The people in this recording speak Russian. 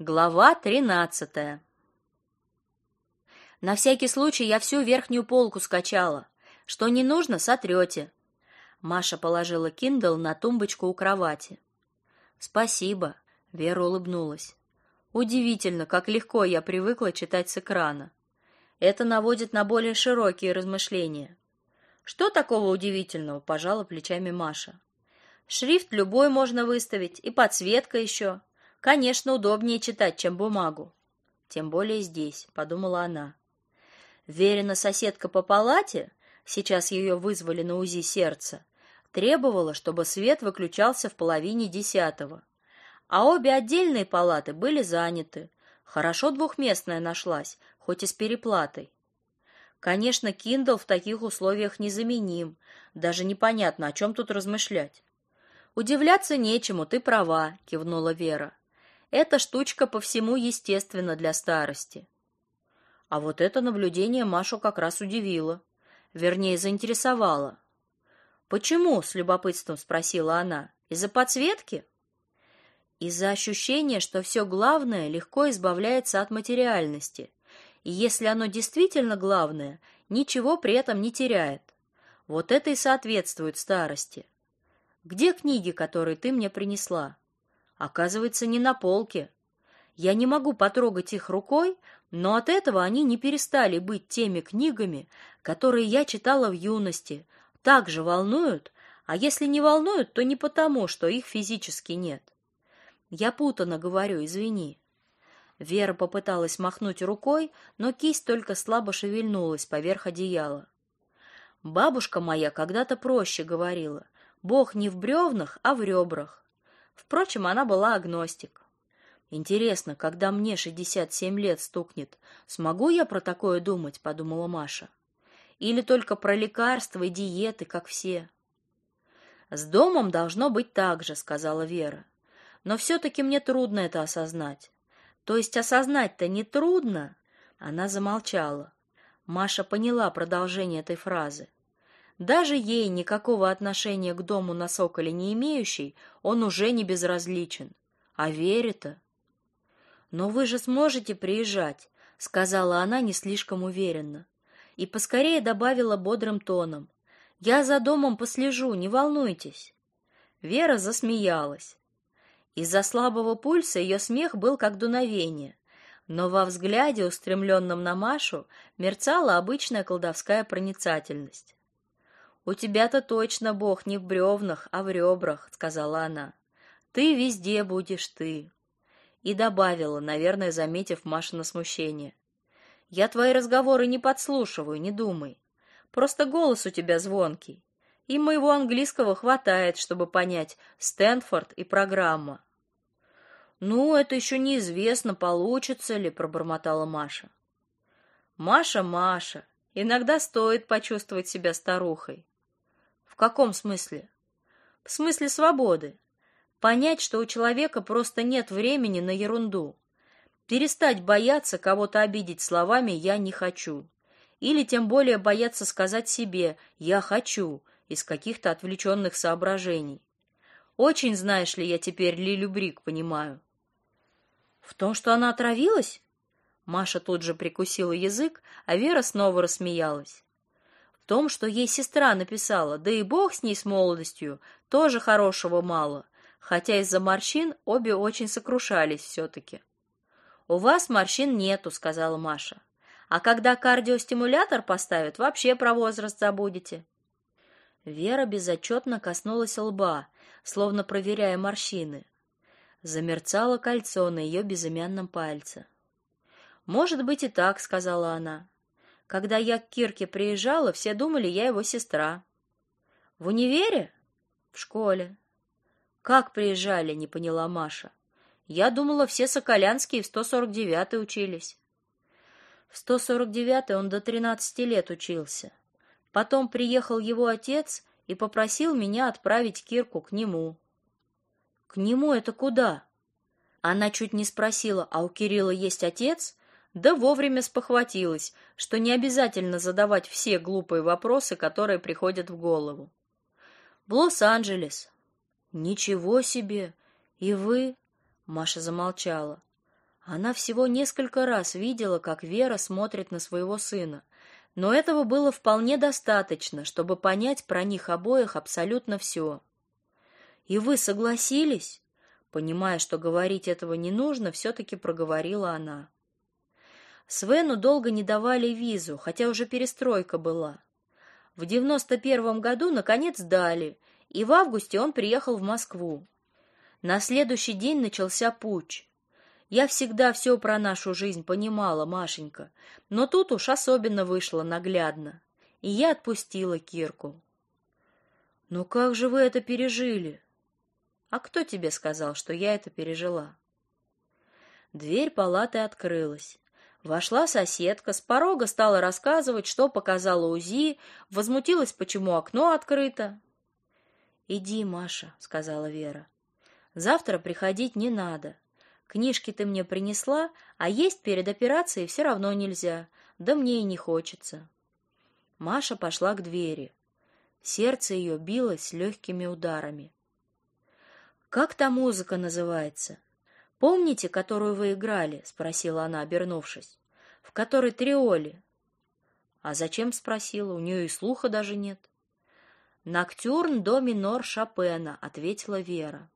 Глава тринадцатая. На всякий случай я всю верхнюю полку скачала. Что не нужно, сотрете. Маша положила Kindle на тумбочку у кровати. Спасибо, Вера улыбнулась. Удивительно, как легко я привыкла читать с экрана. Это наводит на более широкие размышления. Что такого удивительного, пожала плечами Маша. Шрифт любой можно выставить, и подсветка еще. Конечно, удобнее читать, чем бумагу. Тем более здесь, подумала она. Верина соседка по палате, сейчас ее вызвали на УЗИ сердца, требовала, чтобы свет выключался в половине десятого. А обе отдельные палаты были заняты. Хорошо двухместная нашлась, хоть и с переплатой. Конечно, Kindle в таких условиях незаменим. Даже непонятно, о чем тут размышлять. Удивляться нечему, ты права, кивнула Вера. Эта штучка по всему естественна для старости. А вот это наблюдение Машу как раз удивило, вернее, заинтересовало. Почему? с любопытством спросила она. Из-за подсветки? Из-за ощущения, что все главное легко избавляется от материальности. И если оно действительно главное, ничего при этом не теряет. Вот это и соответствует старости. Где книги, которые ты мне принесла? Оказывается, не на полке. Я не могу потрогать их рукой, но от этого они не перестали быть теми книгами, которые я читала в юности, так же волнуют, а если не волнуют, то не потому, что их физически нет. Я путано говорю, извини. Вера попыталась махнуть рукой, но кисть только слабо шевельнулась поверх одеяла. Бабушка моя когда-то проще говорила: Бог не в бревнах, а в ребрах. Впрочем, она была агностик. Интересно, когда мне 67 лет стукнет, смогу я про такое думать, подумала Маша. Или только про лекарства и диеты, как все. С домом должно быть так же, сказала Вера. Но все таки мне трудно это осознать. То есть осознать-то не трудно. Она замолчала. Маша поняла продолжение этой фразы. Даже ей, никакого отношения к дому на Соколе не имеющей, он уже не безразличен. А Вере-то... «Но вы же сможете приезжать», — сказала она не слишком уверенно. И поскорее добавила бодрым тоном. «Я за домом послежу, не волнуйтесь». Вера засмеялась. Из-за слабого пульса ее смех был как дуновение, но во взгляде, устремленном на Машу, мерцала обычная колдовская проницательность. У тебя-то точно Бог не в бревнах, а в ребрах», — сказала она. Ты везде будешь ты. И добавила, наверное, заметив Машино смущение. Я твои разговоры не подслушиваю, не думай. Просто голос у тебя звонкий. И моего английского хватает, чтобы понять Стэнфорд и программа. Ну, это еще неизвестно, получится ли, пробормотала Маша. Маша, Маша, иногда стоит почувствовать себя старухой каком смысле? В смысле свободы. Понять, что у человека просто нет времени на ерунду. Перестать бояться кого-то обидеть словами «я не хочу». Или тем более бояться сказать себе «я хочу» из каких-то отвлеченных соображений. Очень, знаешь ли, я теперь Лилю Брик понимаю. В том, что она отравилась? Маша тут же прикусила язык, а Вера снова рассмеялась том, что ей сестра написала, да и бог с ней с молодостью, тоже хорошего мало, хотя из-за морщин обе очень сокрушались все-таки. «У вас морщин нету», — сказала Маша. «А когда кардиостимулятор поставят, вообще про возраст забудете». Вера безотчетно коснулась лба, словно проверяя морщины. Замерцало кольцо на ее безымянном пальце. «Может быть и так», — сказала она. Когда я к Кирке приезжала, все думали, я его сестра. В универе? В школе. Как приезжали, не поняла Маша. Я думала, все соколянские в 149-й учились. В 149-й он до 13 лет учился. Потом приехал его отец и попросил меня отправить Кирку к нему. К нему это куда? Она чуть не спросила: "А у Кирилла есть отец?" Да вовремя спохватилась, что не обязательно задавать все глупые вопросы, которые приходят в голову. В Лос-Анджелес. Ничего себе. И вы? Маша замолчала. Она всего несколько раз видела, как Вера смотрит на своего сына, но этого было вполне достаточно, чтобы понять про них обоих абсолютно все. «И вы согласились?» Понимая, что говорить этого не нужно, все-таки проговорила она. Свену долго не давали визу, хотя уже перестройка была. В девяносто первом году, наконец, дали, и в августе он приехал в Москву. На следующий день начался путч. Я всегда все про нашу жизнь понимала, Машенька, но тут уж особенно вышло наглядно, и я отпустила Кирку. «Ну как же вы это пережили?» «А кто тебе сказал, что я это пережила?» Дверь палаты открылась. Вошла соседка, с порога стала рассказывать, что показала УЗИ, возмутилась, почему окно открыто. «Иди, Маша», — сказала Вера. «Завтра приходить не надо. Книжки ты мне принесла, а есть перед операцией все равно нельзя, да мне и не хочется. Маша пошла к двери. Сердце ее билось легкими ударами. Как та музыка называется? Помните, которую вы играли? спросила она, обернувшись. В которой триоли? А зачем спросила? У нее и слуха даже нет. Ноктюрн до минор Шопена, ответила Вера.